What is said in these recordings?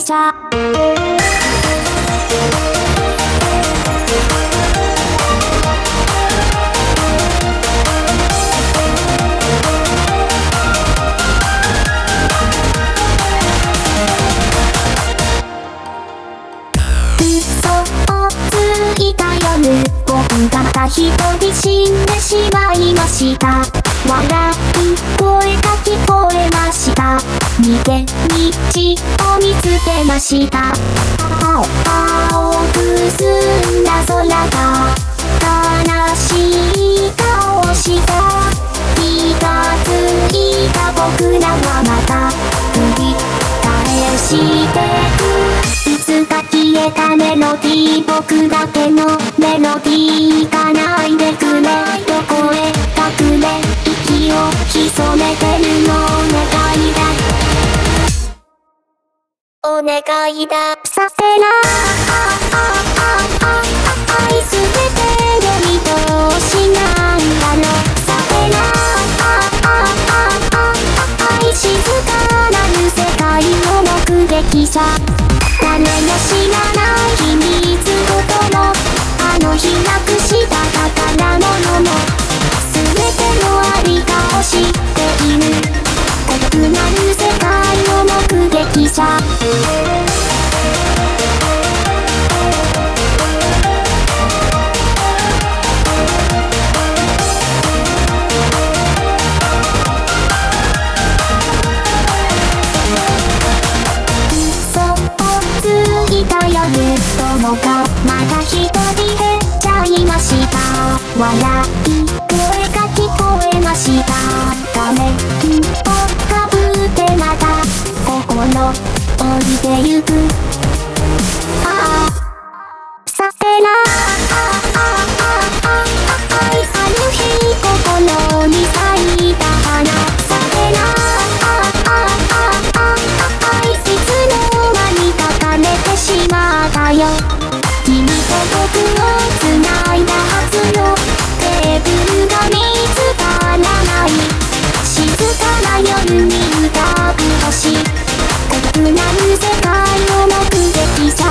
世界の目撃者がまた一人死んでしまいました。笑い声が聞こえました。逃げ道を見つけました。青く澄んだ空が悲しい顔した。気がついた僕らはまた繰り返してく。いつか消えたメロディー。僕だけのメロディー。がないでくれ。どこへ隠れ。息を潜めてるのお願いだ。お願いだ。させな。愛すべてで見通しなんだろさせな愛静かなる世界の目撃者もの降りてゆく。ああさてな。ある日心に咲いた花さてないつの間にかかねてしまったよ君と僕を繋いだはずよテーブルが見つからない静かな夜に歌う星無難世界を目撃さ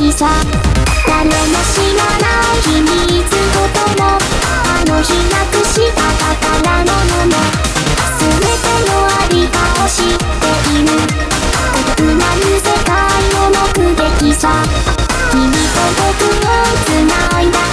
激者。さ。君と僕を繋いだ